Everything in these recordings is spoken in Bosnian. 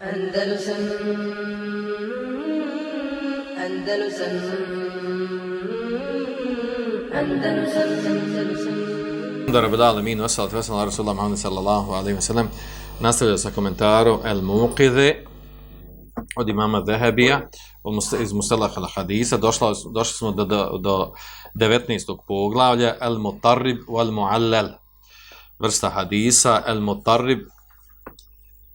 Andalusam Andalusam Andalusam Andalusam Alhamdulillah rabbil alamin wa salatu wa salam ala rasulillah Muhammad sallallahu alaihi wa sallam nastavlja sa komentarom El Muqidhe od imama Zahabija iz Mustalah al Hadisa došla, došli smo do, do, do 19. poglavlja El Mutarrib wal Muallal vrsta hadisa El Mutarrib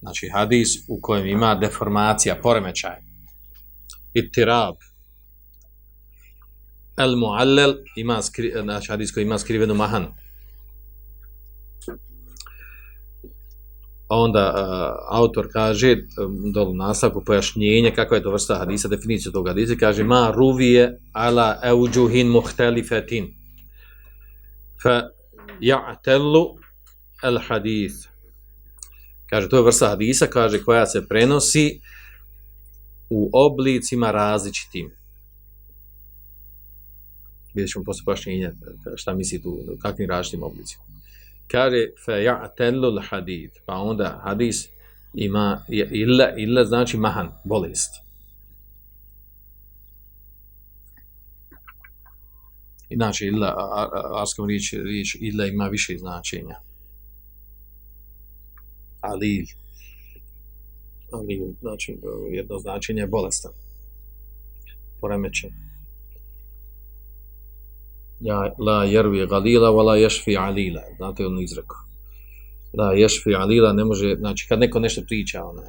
znači hadis u kojem ima deformacija, poremećaj. Ittirab. El muallel ima skri, znači hadis koji ima skrivenu mahanu. Onda uh, autor kaže dolu nastavku pojašnjenje kakva je to vrsta hadisa, definiciju tog hadisa, kaže ma ruvije ala euđuhin muhtelifetin. Fa ja'tellu el hadis kaže to je vrsta hadisa kaže koja se prenosi u oblicima različitim. Vidjet ćemo poslije pojašnjenja šta misli tu, kakvim različitim oblicima. Kaže fa ja'tellu al-hadith pa onda hadis ima illa illa znači mahan bolest. Inače illa arskom riječ, riječ illa ima više značenja ali ali znači jedno značenje je bolestan. Poremećen. Ja la jervi galila wala yashfi alila. Znate on izreko la yashfi alila ne može znači kad neko nešto priča ona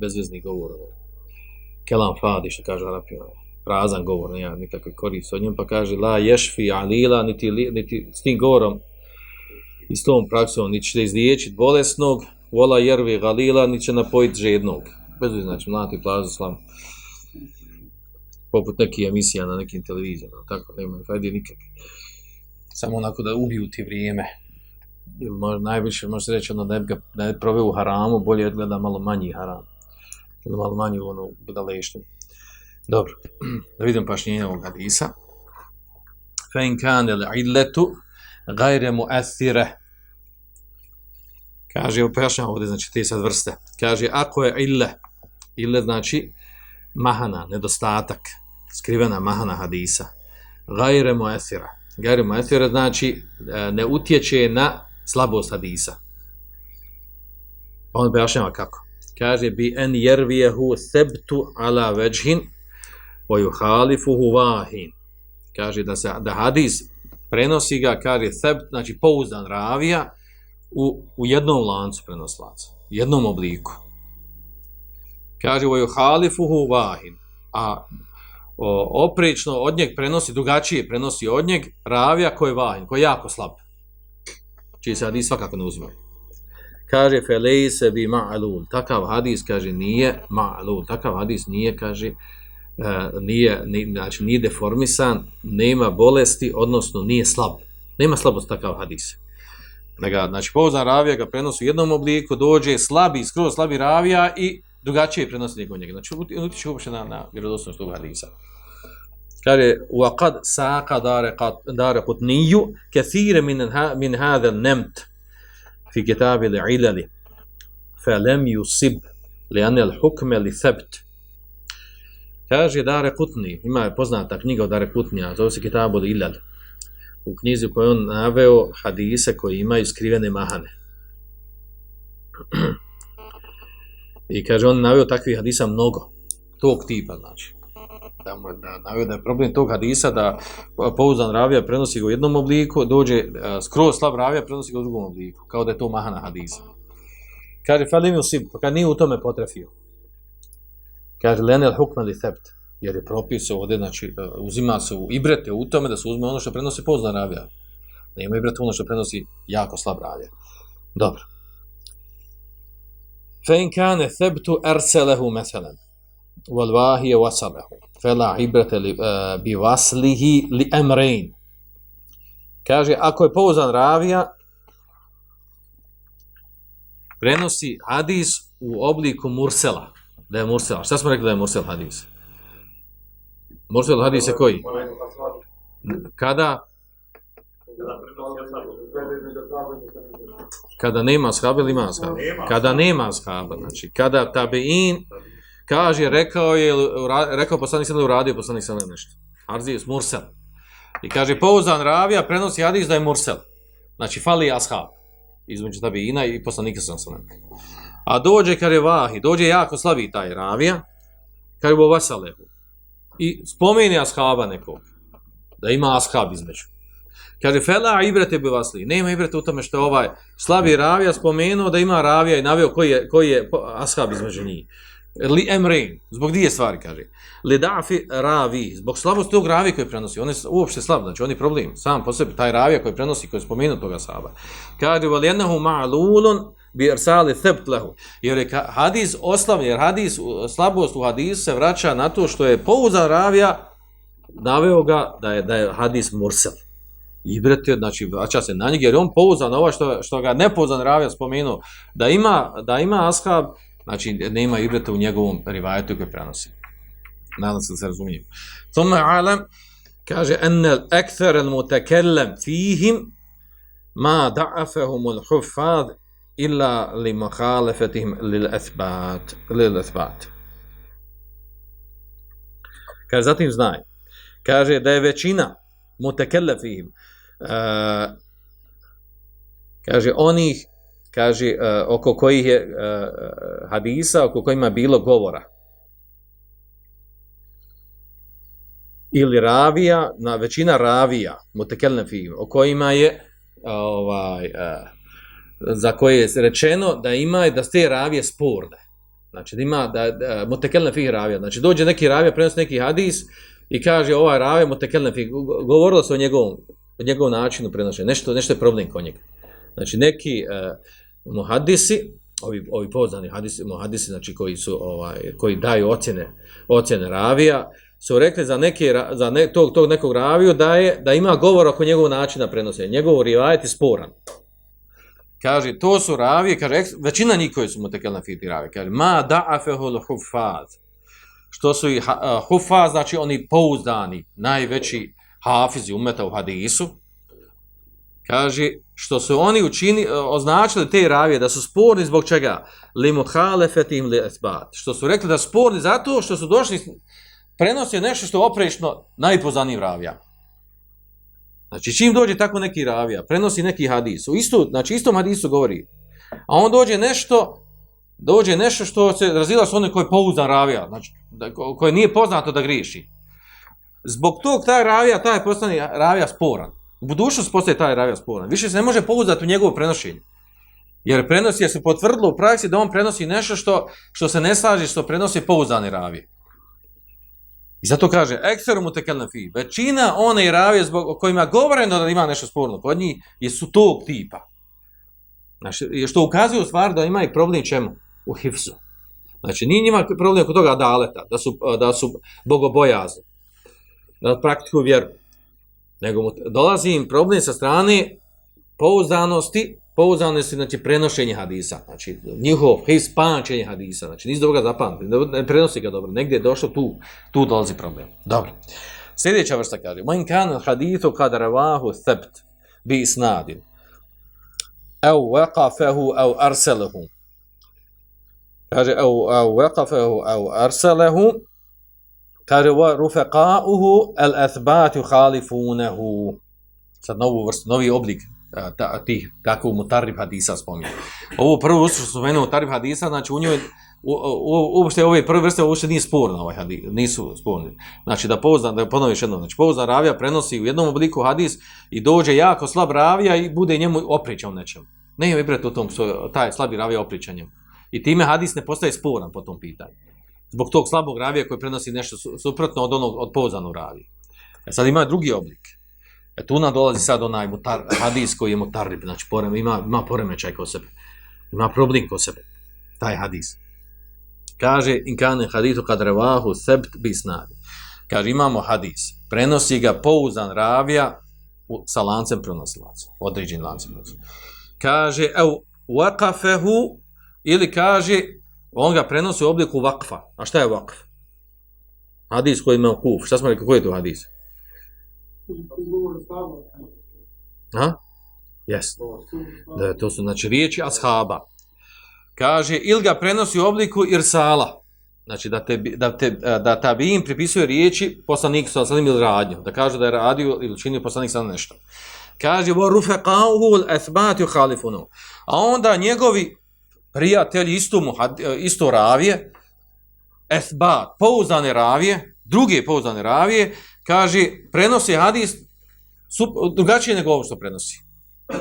bezvezni govor ono. kelam fadi što kaže arapi ono, prazan govor nema nikakve koristi od njom pa kaže la yashfi alila niti niti s tim govorom i s tom praksom niti će izliječiti bolesnog wala jervi galila niti će napojiti žednog bezvezni znači mlati plazu slavu poput nekih emisija na nekim televizijama, tako, nema fajde nikak. Samo onako da ubiju ti vrijeme. Ili možda najviše, možete reći, ono, da ga ne prove u haramu, bolje je gleda malo manji haram. Ili malo manji ono budaleštinu. Dobro, da vidim pašnjenje ovog hadisa. Fe in kane le illetu gajre. Kaže, evo pojašnjamo ovdje, znači, te sad vrste. Kaže, ako je ille, ille znači mahana, nedostatak, skrivena mahana hadisa. Gajre muesira. Gajre muesira znači e, ne utječe na slabost hadisa. On objašnjava kako. Kaže bi en jervijehu sebtu ala veđhin wa juhalifuhu vahin. Kaže da se da hadis prenosi ga, kaže sebt, znači pouzdan ravija u, u jednom lancu prenoslaca, jednom obliku. Kaže o juhalifuhu vahin. A o, oprično od njeg prenosi, drugačije prenosi od njeg ravija koji je vahin, koji je jako slab. Čiji se hadis svakako ne uzimaju. Kaže, felejse bi ma'alul. Takav hadis, kaže, nije ma'alul. Takav hadis nije, kaže, uh, nije, nije, znači, nije deformisan, nema bolesti, odnosno nije slab. Nema slabost takav hadis. Nega, znači, pouzan ravija ga prenosi u jednom obliku, dođe slabi, skroz slabi ravija i drugačije prenosi nego njega. Znači, utiče uopšte na, na vjerodostojnost tog hadisa. Kaže, وَقَدْ سَاقَ دَارَ قُتْنِيُّ كَثِيرَ مِنْ, min هَذَا النَّمْتِ فِي كِتَابِ الْعِلَلِ فَلَمْ يُصِبْ لِأَنَّ الْحُكْمَ لِثَبْتِ Kaže, Dare Kutni, ima je poznata knjiga o Dare Kutnija, zove se Kitabu Ilal, u knjizi u kojoj on naveo hadise koji imaju skrivene mahane. I kaže, on naveo takvih hadisa mnogo, tog tipa, znači. Da, da naveo da je problem tog hadisa da pouzdan ravija prenosi ga u jednom obliku, dođe uh, skroz slab ravija prenosi ga u drugom obliku, kao da je to mahana hadisa. Kaže, falim ju sim, pa kad nije u tome potrefio. Kaže, lenel hukman li thebt, jer je propis ovdje, znači, uh, uzima se u ibrete u tome da se uzme ono što prenosi pouzdan ravija. Nema ibrete ono što prenosi jako slab ravija. Dobro. فإن كان الثبت أرسله مثلا والواهي وصله فلا عبرة بوصله لأمرين kaže ako je pouzan ravija prenosi hadis u obliku mursela da je mursela šta smo rekli da je mursel hadis Mursel hadis je koji kada Kada nema ashaba ili ima ashaba? Kada nema ashaba, znači kada tabein kaže, rekao je, rekao poslanik sallam uradio poslanik sallam nešto. Arzijus Mursel. I kaže, pouzan ravija prenosi hadis da je Mursel. Znači, fali ashab između tabeina i poslanika sallam. A dođe, kada je vahi, dođe jako slabi taj ravija, kada je vasalehu. I spomeni ashaba nekog. Da ima ashab između. Kaže, fela ibrete bi vasli. Nema ibrete u tome što ovaj slabi ravija spomenuo da ima ravija i naveo koji je, koji je ashab između njih. Li emrein, zbog dvije stvari, kaže. Li dafi ravi, zbog slabosti tog ravija koji prenosi. On je uopšte slab, znači on je problem. Sam po sebi, taj ravija koji prenosi, koji je spomenuo toga sahaba. Kaže, val jednahu ma'lulun bi ersali thabt lahu. Jer je ka- hadis oslavljen, jer hadis, slabost u hadisu se vraća na to što je pouzan ravija naveo ga da je, da je hadis mursel. I znači, vraća se na njega, jer on pouzan, ovo što, što ga nepouzan ravija spomenuo, da ima, da ima ashab, znači, nema ibrate u njegovom rivajetu koji prenosi. Nadam se da se razumijem. Tome alam, kaže, enne ekthar al mutakellem fihim, ma da'afahum al-huffaz illa li muhalefetihim lil esbat, Lil ethbat. Kaže, zatim znaj, kaže da je većina mutekellefihim, uh, kaže, onih, kaže, uh, oko kojih je uh, hadisa, oko kojima bilo govora, ili ravija, na većina ravija, mutekelle fihim, o kojima je ovaj, uh, za koje je rečeno da ima da ste ravije sporne. Znači da ima da, da mutekelne fih ravija. Znači dođe neki ravija, prenosi neki hadis i kaže ovaj ravija mutekelne fih. Govorilo se o njegovom, o njegovom načinu prenošenja. Nešto, nešto je problem kod njega. Znači neki uh, muhadisi, ovi, ovi poznani hadisi, muhadisi, znači koji su ovaj, koji daju ocjene, ocjene ravija, su rekli za neki za ne, tog tog nekog raviju da je da ima govor oko njegovog načina prenošenja. Njegov rivajet je sporan. Kaže, to su ravije, kaže, većina njih koji su mutekelna fiti ravije, kaže, ma da'afehul hufaz. Što su i uh, hufaz, znači oni pouzdani, najveći hafizi umeta u hadisu, kaže, što su oni učini, e, označili te ravije da su sporni zbog čega? Li muhalefetim li esbat. Što su rekli da su sporni zato što su došli, prenosio nešto što je oprešno najpoznanijim ravijama. Znači, čim dođe tako neki ravija, prenosi neki hadis, u istu, znači istom hadisu govori, a on dođe nešto, dođe nešto što se razila s onim koji je pouzdan ravija, znači, da, koje nije poznato da griješi. Zbog tog taj ravija, taj postane ravija sporan. U budućnosti postaje taj ravija sporan. Više se ne može pouzdati u njegovo prenošenje. Jer prenosi, jer se potvrdilo u praksi da on prenosi nešto što, što se ne slaži što prenosi pouzdani ravije. I zato kaže, ekseru mu tekelna fi, većina one ravije zbog o kojima govoreno da ima nešto sporno kod njih, je su tog tipa. Znači, što ukazuje u stvari da ima i problem čemu? U hifzu. Znači, nije njima problem oko toga daleta, da su, da su bogobojazni, da praktikuju vjeru. Nego mu dolazi im problem sa strane pouzdanosti, pouzdanosti, znači prenošenje hadisa, znači njihov his pamćenje hadisa, znači nisu dobro ga zapamtili, ne, prenosi ga dobro, negdje je došlo, tu, tu dolazi problem. Dobro. Sljedeća vrsta kaže, man kan hadithu kad ravahu thabt bi isnadin, au waqafahu au arsalahu. Kaže, au, au waqafahu au arsalahu, kaže, wa rufaqa'uhu al-athbatu khalifunahu. Sad novu vrstu, novi oblik ta, tih, takvog mutarib hadisa spominje. Ovo prvo vrstu što spomenuo Tarif hadisa, znači u njoj, u, u, uopšte ove prve vrste uopšte nije sporno ovaj hadis, nisu sporni. Znači da pouzdan, da ponoviš jedno, znači pouzdan ravija prenosi u jednom obliku hadis i dođe jako slab ravija i bude njemu opričan nečem. Ne je vibret u tom, što taj slabi ravija opričanjem. I time hadis ne postaje sporan po tom pitanju. Zbog tog slabog ravija koji prenosi nešto suprotno od onog od pouzdanog ravija. E sad ima drugi oblik. E tu nam dolazi sad onaj mutar, hadis koji je mutarib, znači porem, ima, ima poremećaj kod sebe. Ima problem kod sebe. Taj hadis. Kaže, in kane hadisu kad revahu sebt bisnadi. Kaže, imamo hadis. Prenosi ga pouzan ravija u, sa lancem prenosilaca. Određen lancem prenosilaca. Kaže, ev, waqafehu, ili kaže, on ga prenosi u obliku vakfa. A šta je vakf? Hadis koji ima kuf. Šta smo rekli, koji je to hadis? Ha? Jes. Da, to su znači riječi ashaba. Kaže, ili ga prenosi u obliku irsala. Znači, da, te, da, te, e, da tabiin pripisuje riječi poslanik sa salim ili radnju. Da kaže da je radio ili činio poslanik sa nešto. Kaže, vo rufeqauhu l-ethbati u halifunu. A onda njegovi prijatelji isto, muhad, e, isto ravije, esbat, pouzdane ravije, druge pouzdane ravije, kaže, prenosi hadis sup, drugačije nego ovo što prenosi.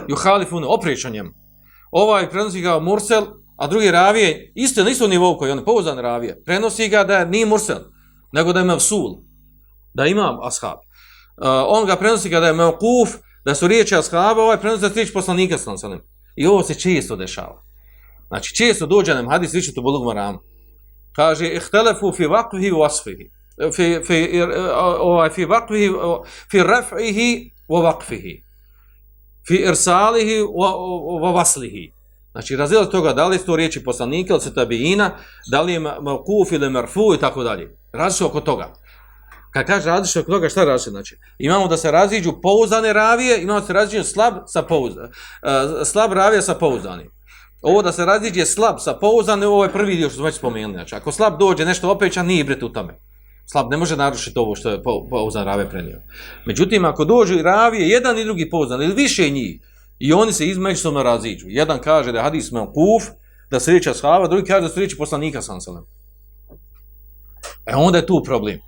Juhalifun, opriča njemu. Ovaj prenosi ga Mursel, a drugi ravije, isto na istom nivou koji on, pouzdan ravije, prenosi ga da nije Mursel, nego da ima sul, da ima ashab. Uh, on ga prenosi ga da je Mevkuf, da su riječi ashaba, ovaj prenosi da riječi poslanika sa I ovo se često dešava. Znači, često dođe nam hadis, vi ćete u Bulug Maramu. Kaže, ihtelefu fi vakvihi u asfihi. Fi, fi, ovaj, fi vakvihi, fi raf'ihi wa vakfihi. Fi irsalihi wa vaslihi. Znači, razila toga, da li su to riječi poslanika ili su tabiina, da li je mavkuf ili marfu i tako dalje. Različno oko toga. Kad kaže različno oko toga, šta različno znači? Imamo da se raziđu pouzdane ravije, imamo da se raziđu slab sa pouzdanim. Uh, eh, slab ravije sa pouzdanim. Ovo da se raziđe slab sa pouzdanim, ovo je prvi dio što smo već spomenuli. Znači, ako slab dođe nešto opećan, nije bret u tome. Slab ne može narušiti ovo što je pouzdan rave prenio. Međutim, ako dođu i ravije, jedan i drugi pouzdan, ili više njih, i oni se izmeđusobno raziđu. Jedan kaže da je hadis me kuf, da se riječi ashaba, drugi kaže da se riječi poslanika sam sallam. E onda je tu problem.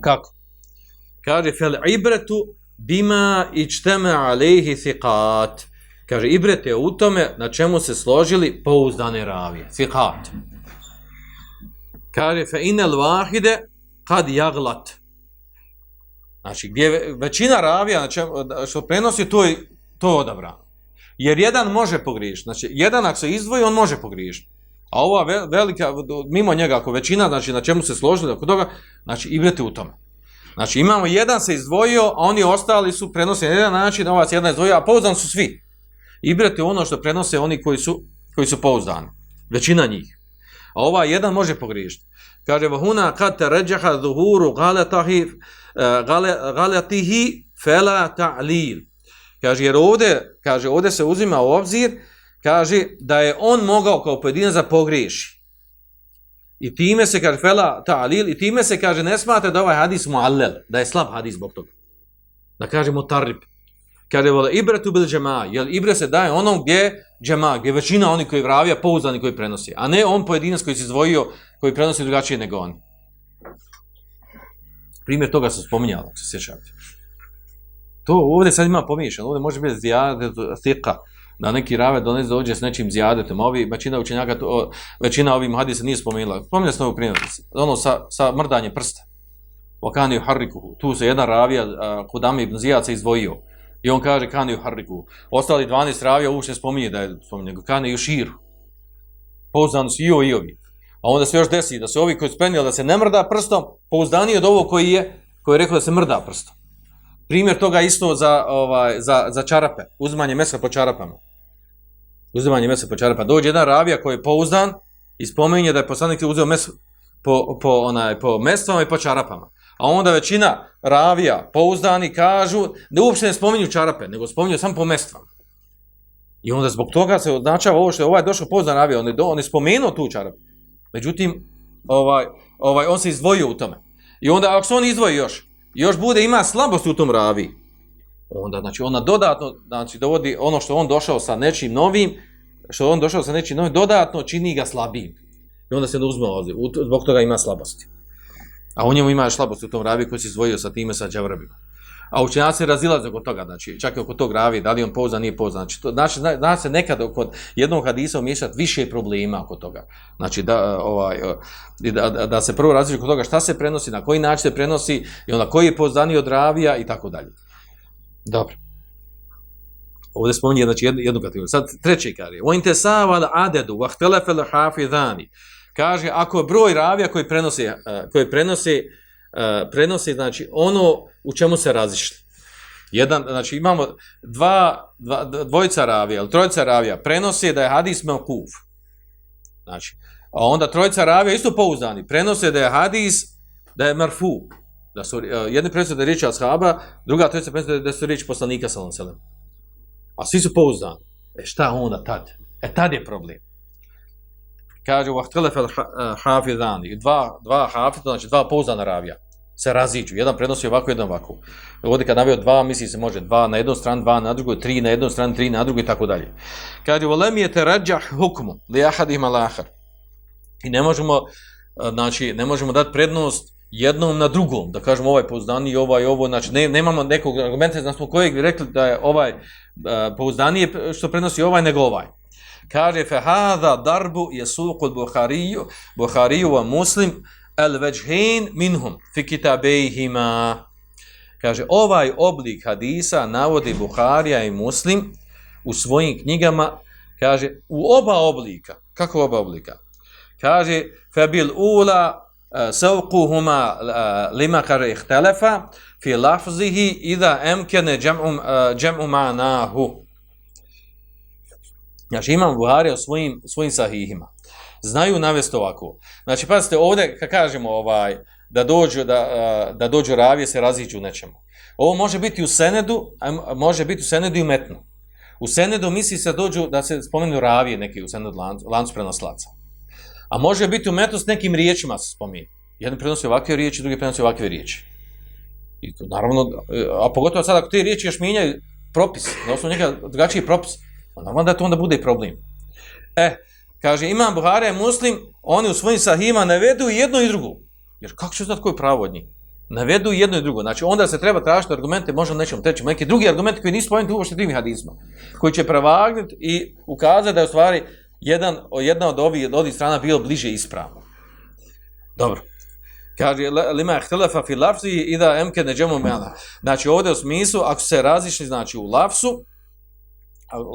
Kako? Kaže, fel ibretu bima ičteme alejhi thiqat. Kaže, ibret je u tome na čemu se složili pouzdane ravije. Thiqat. Kaže, fe inel vahide kad jaglat. Znači, gdje većina ravija znači, što prenosi, to je, to je odabrano. Jer jedan može pogriješiti. Znači, jedan ako se izdvoji, on može pogriješiti. A ova velika, mimo njega, ako većina, znači, na čemu se složili, oko toga, znači, ibrete u tome. Znači, imamo jedan se izdvojio, a oni ostali su prenosi na jedan način, ovaj se jedan izdvojio, a pouzdani su svi. Ibrete ono što prenose oni koji su, koji su pouzdani. Većina njih. A ova jedan može pogriješiti. Kaže, vahuna kad te ređaha zuhuru galetahi, e, galetihi fela ta'lil. Kaže, jer ovdje, kaže, ovdje se uzima u obzir, kaže, da je on mogao kao pojedinac da pogriješi. I time se, kaže, fela ta'lil, i time se, kaže, ne smatra da ovaj hadis muallel, da je slab hadis zbog toga. Da kažemo tarib. Kaže, vole, ibretu bil džema, jer ibre se daje onom gdje džema, gdje većina oni koji vravija, pouzdani koji prenosi, a ne on pojedinac koji se izdvojio, koji prenosi drugačije nego oni. Primjer toga se spominjalo, ako se sjećate. To ovdje sad ima pomiješano, ovdje može biti zijadet, thika, da neki rave donese dođe s nečim zijadetom, ovi, većina učenjaka, to, većina ovih hadisa nije spomenula. Spominja se ovo primjer, ono sa, sa mrdanjem prsta. Vakani u harrikuhu, tu se jedan ravija, Kudami ibn Zijad se izdvojio. I on kaže kane u harriku. Ostali 12 ravija uopšte spominje da je spominje, nego u širu. Pouzdano su i ovi i ovi. A onda se još desi da se ovi koji spenili da se ne mrda prstom, pouzdani od ovo koji je, koji je rekao da se mrda prstom. Primjer toga isto za, ovaj, za, za čarape, uzmanje mesa po čarapama. Uzmanje mesa po čarapama. Dođe jedan ravija koji je pouzdan i spominje da je poslanik uzeo meso po, po, onaj, po mestvama i po čarapama. A onda većina ravija, pouzdani, kažu da uopšte ne spominju čarape, nego spominju samo po mestvama. I onda zbog toga se označava ovo što je ovaj došao pouzdan ravija, on je, do, on je spomenuo tu čarapu. Međutim, ovaj, ovaj, on se izdvojio u tome. I onda ako se on izdvoji još, još bude ima slabost u tom ravi, onda znači ona dodatno znači dovodi ono što on došao sa nečim novim, što on došao sa nečim novim, dodatno čini ga slabijim. I onda se ne uzme ovdje, zbog toga ima slabosti. A u njemu ima slabost u tom ravi koji se izdvojio sa time sa džavrabima. A učenjaci razilaze oko toga, znači čak i oko tog ravi, da li on pouzdan, nije pouzdan. Znači, to, znači zna se nekad kod jednog hadisa umiješati više problema oko toga. Znači, da, ovaj, da, da, se prvo različi oko toga šta se prenosi, na koji način se prenosi, i onda koji je pouzdaniji od ravija i tako dalje. Dobro. Ovdje spominje znači, jednu, jednu kategoriju. Sad treći kar je. O intesava adedu, vahtelefele hafidhani. Kaže, ako je broj ravija koji prenosi, eh, koji prenosi, eh, prenosi, znači, ono u čemu se razišli. Jedan, znači, imamo dva, dva dvojica ravija, ili trojica ravija, prenosi da je hadis melkuf. Znači, a onda trojica ravija isto pouzdani, prenose da je hadis, da je marfu. Da su, eh, jedni prenose da je riječ ashaba, druga trojica prenose da su riječ poslanika, sallam sallam. a svi su pouzdani. E šta onda tad? E tad je problem. Kaže, u ahtelefel eh, hafidani, dva, dva hafida, znači dva pouzdana ravija, se raziđu. Jedan prenosi ovako, jedan ovako. Ovdje kad navio dva, misli se može dva na jednu stranu, dva na drugu, tri na jednu stranu, tri na drugu i tako dalje. Kaže, volem je te rađah hukmu, li ahadima lahar. I ne možemo, eh, znači, ne možemo dati prednost jednom na drugom, da kažemo ovaj pouzdani i ovaj ovo, znači ne, nemamo nekog argumenta, znači smo kojeg bi rekli da je ovaj eh, uh, pouzdani što prenosi ovaj nego ovaj. Kaže, fe hada darbu je suqul Buhariju, Buhariju wa muslim, el veđhin minhum, fi kitabejhima. Kaže, ovaj oblik hadisa navodi Buharija i muslim u svojim knjigama, kaže, u oba oblika. Kako oba oblika? Kaže, fe bil ula سوقهما لما قر اختلف في لفظه اذا امكن جمع جمع معناه Znači imam Buhari o svojim, svojim sahihima. Znaju navesti ovako. Znači, pazite, ovdje, kad kažemo ovaj, da dođu, da, da dođu ravije, se raziđu nečemu. Ovo može biti u Senedu, a može biti u Senedu i Metnu. U Senedu misli se dođu da se spomenu ravije neki u Senedu lancu, lancu prenoslaca. A može biti u metu s nekim riječima se spominje. Jedan prenosi ovakve riječi, drugi prenosi ovakve riječi. I to, naravno, a pogotovo sad ako te riječi još mijenjaju propis, na osnovu njega drugačiji propis, Pa onda da to onda bude problem. E, kaže, imam Buhara muslim, oni u svojim sahima navedu jedno i drugo. Jer kako ću znati koji je pravo od njih? Navedu jedno i drugo. Znači, onda se treba tražiti argumente, možda nećemo treći, neki drugi argumenti koji nisu spomenuti uopšte tim hadizma, koji će prevagnuti i ukazati da je u stvari jedan, jedna od ovih, od ovih strana bilo bliže ispravno. Dobro. Kaže, lima ihtelefa fi lafzi i da emke neđemo mela. Znači, ovdje u smislu, ako se razišli, znači, u lafsu,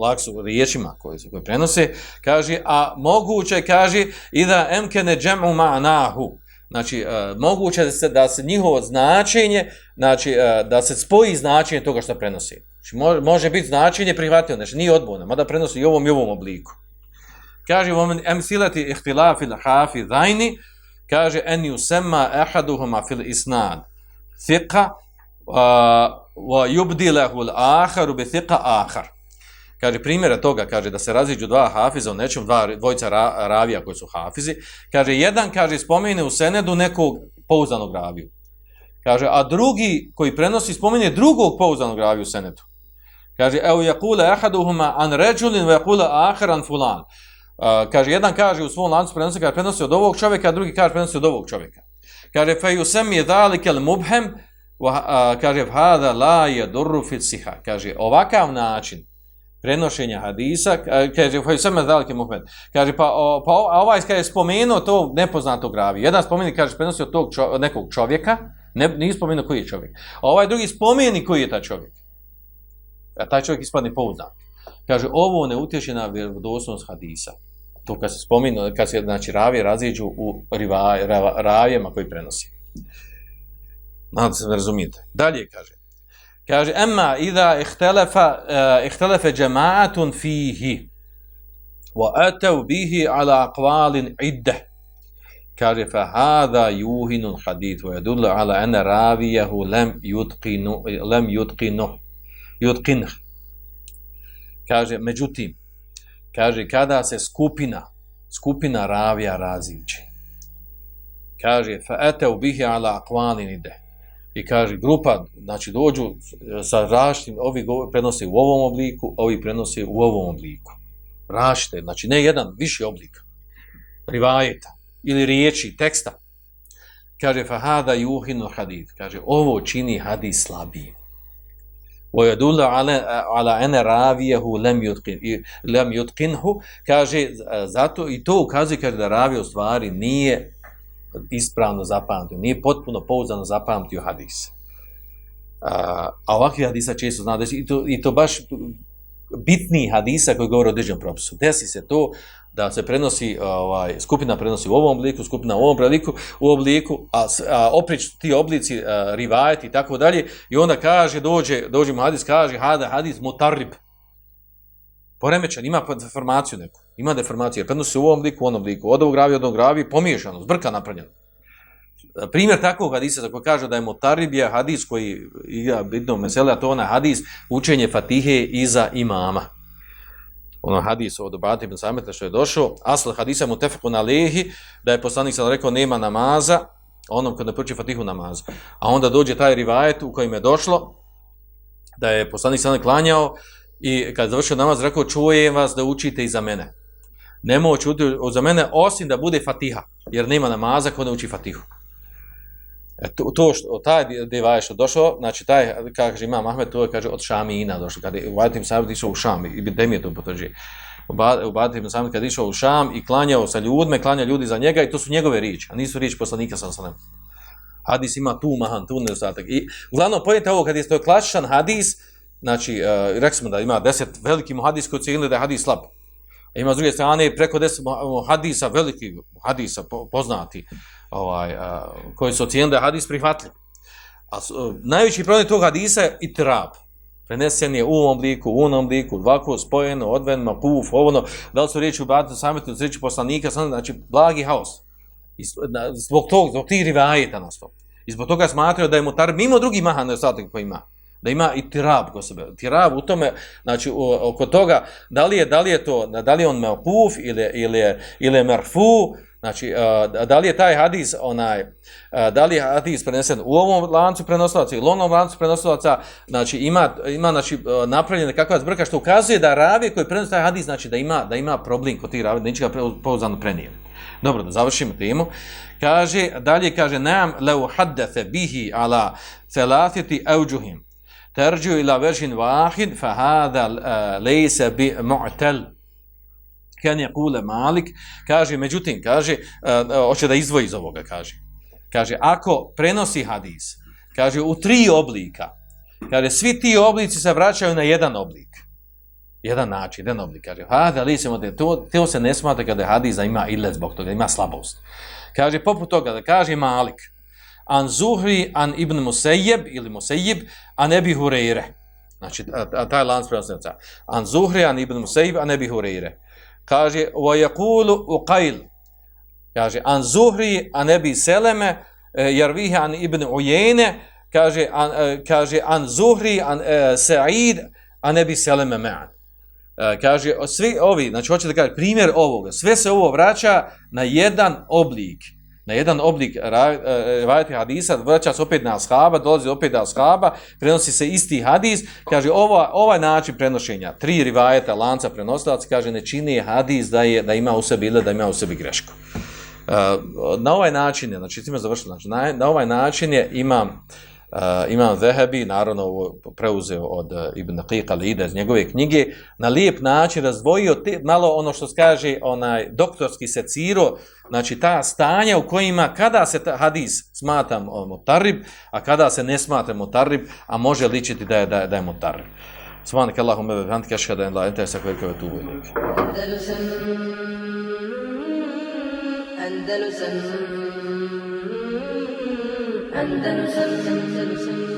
laksu riječima koje se koje prenose, kaže, a moguće, kaže, i da emkene džemu ma'nahu. Znači, uh, moguće da se, da se njihovo značenje, znači, uh, da se spoji značenje toga što prenosi. Znači, može, može biti značenje prihvatio, znači, nije odbojno, mada prenosi i ovom i ovom obliku kaže u emsilati silati ihtilaf il hafi kaže en yusamma ahaduhuma fil isnad thiqa wa yubdilahu al akhar bi thiqa akhar kaže primjera toga kaže da se raziđu dva hafiza u nečem dva dvojica ra, ravija koji su hafizi kaže jedan kaže spomene u senedu nekog pouzdanog raviju kaže a drugi koji prenosi spomene drugog pouzdanog raviju u senedu kaže evo jakule ahaduhuma an ređulin wa yaqula akhar an fulan kaže, jedan kaže u svom lancu prenosi, kaže, prenosi od ovog čovjeka, a drugi kaže, prenosi od ovog čovjeka. Kaže, fe yusem je dalikel mubhem, uh, kaže, hada la je durru fit siha. Kaže, ovakav način prenošenja hadisa, kaže, fe ju sem je. Kaže, pa, o, pa a ovaj kaže, spomenuo to nepoznato gravi. Jedan spomeni, kaže, prenosi od, tog čo, nekog čovjeka, ne, nije spomenuo koji je čovjek. A ovaj drugi spomeni koji je taj čovjek. A taj čovjek ispadne pouzdan. Kaže, ovo ne utječe na vjerodostojnost hadisa to kad se spominu, kad se znači, ravije raziđu u riva, ravijama koji prenosi. Nadam se razumijete. Dalje kaže. Kaže, emma idha ihtelefa, uh, ihtelefe džemaatun fihi wa atav bihi ala akvalin idde. Kaže, fa hada juhinun hadith wa yadullu ala ene ravijahu lem yutqinu, lem yutqinu, yutqinu. Kaže, međutim, kaže kada se skupina skupina ravija raziđe kaže fa ata bihi ala aqwalin ide i kaže grupa znači dođu sa raštim ovi prenose u ovom obliku ovi prenose u ovom obliku rašte znači ne jedan viši oblik rivajeta ili riječi teksta kaže fa hada yuhinu hadith kaže ovo čini hadis slabijim ويدل على على ان راويه لم يتقن لم يتقنه kaže zato i to ukazuje kaže da ravi u stvari nije ispravno zapamtio nije potpuno pouzdano zapamtio hadis a, a ovakvi hadisa često zna da i to, i to baš bitni hadisa koji govore o određenom propisu. Desi se to da se prenosi, ovaj, skupina prenosi u ovom obliku, skupina u ovom obliku, u obliku, a, a oprič ti oblici, a, rivajet i tako dalje, i onda kaže, dođe, dođe mu hadis, kaže, hada hadis mutarrib. Poremećan, ima informaciju neku, ima deformaciju, prednosi u ovom obliku, u onom obliku, od ovog gravi, od ovog gravi, pomiješano, zbrka napravljeno. E, primjer takvog hadisa tako kaže da je Motaribija hadis koji igra bitno mesele, a to ona hadis učenje Fatihe iza imama. Ono hadis od Obati ibn Sameta što je došao, asl hadisa mu tefeku na lehi, da je poslanik sam rekao nema namaza, onom kad ne proči Fatihu namaza. A onda dođe taj rivajet u kojem je došlo, da je poslanik sam klanjao i kad završio namaz rekao čujem vas da učite iza mene. Nemo čuti za mene osim da bude Fatiha, jer nema namaza ko ne uči Fatihu. E, to, to što, taj devajo što došao, znači taj, kaže imam Ahmed, to je, kaže, od Šamina došao, kada je u Badim Sabit išao u Šam, i bi je to potvrđi. U Badim Sabit kada je išao u Šam i klanjao sa ljudme, klanja ljudi za njega i to su njegove riječi, a nisu riječi poslanika sam sa Hadis ima tu mahan, tu nedostatak. I uglavnom, pojete ovo, kad je to klasičan hadis, znači, uh, rekli smo da ima deset veliki muhadis koji cijeli da je hadis slab. A ima s druge strane preko deset hadisa, veliki hadisa poznati, ovaj, a, koji su ocijenili da je hadis prihvatljiv. A, a najveći problem tog hadisa je trab Prenesen je u ovom obliku, u onom obliku, ovako spojeno, odven, puf, ovo, da li su riječi u Batu sametu, riječi poslanika, sam, znači, blagi haos. I zbog tog, zbog tih rivajeta nas to. I zbog toga smatraju da je mutar mimo drugih maha ostatak koji ima da ima i tirab kod sebe. Tirab u tome, znači oko toga, da li je, da li je to, da li je on meopuf ili, ili, je, ili je merfu, znači da li je taj hadis, onaj, da li je hadis prenesen u ovom lancu prenosilaca ili onom lancu prenosilaca, znači ima, ima znači, napravljena kakva zbrka što ukazuje da ravi koji prenosi taj hadis, znači da ima, da ima problem kod tih ravi, neće ga pouzdano prenijeli. Dobro, da završimo temu. Kaže, dalje kaže, nam leu haddefe bihi ala celatiti euđuhim terđu ila vežin vahid, fa hada eh, lejse bi mu'tel. Kan je kule malik, kaže, međutim, kaže, eh, eh, hoće da izdvoji iz ovoga, kaže. Kaže, ako prenosi hadis, kaže, u tri oblika, kaže, svi ti oblici se vraćaju na jedan oblik. Jedan način, jedan oblik, kaže, hada lejse mu'tel, to, to se ne smata kada hadis ima ile zbog toga, ima slabost. Kaže, poput toga, da kaže malik, an Zuhri an Ibn Musejib ili Musejib an Ebi Hureyre. Znači, taj lans prenosnica. An Zuhri an Ibn Musejib an Ebi Hureyre. Kaže, wa yakulu uqail. Kaže, an Zuhri an Ebi Seleme, jarvihe an Ibn Ujene, kaže, an, e, kaže, an Zuhri an e, Sa'id an Ebi Seleme ma'an. E, kaže, svi ovi, znači hoće da kaže, primjer ovoga, sve se ovo vraća na jedan oblik na jedan oblik e, rivajati hadisa, vraća se opet na ashaba, dolazi opet na ashaba, prenosi se isti hadis, kaže ova, ovaj način prenošenja, tri rivajeta lanca prenosilaca, kaže ne čini hadis da je da ima u sebi ili da ima u sebi grešku. E, na ovaj način je, znači, time završeno, znači, na, na ovaj način je imam Uh, imam Zehebi, naravno ovo preuzeo od uh, Ibn Qiqa Lida iz njegove knjige, na lijep način razdvojio te, malo ono što skaže onaj doktorski seciro, znači ta stanja u kojima kada se ta hadis smatra motarib, a kada se ne smatra motarib, a može ličiti da je, da je, da je motarib. Subhanak Allahumma wa bihamdika ashhadu an la ilaha illa anta astaghfiruka wa atubu ilayk. Andalusam, Andalusam,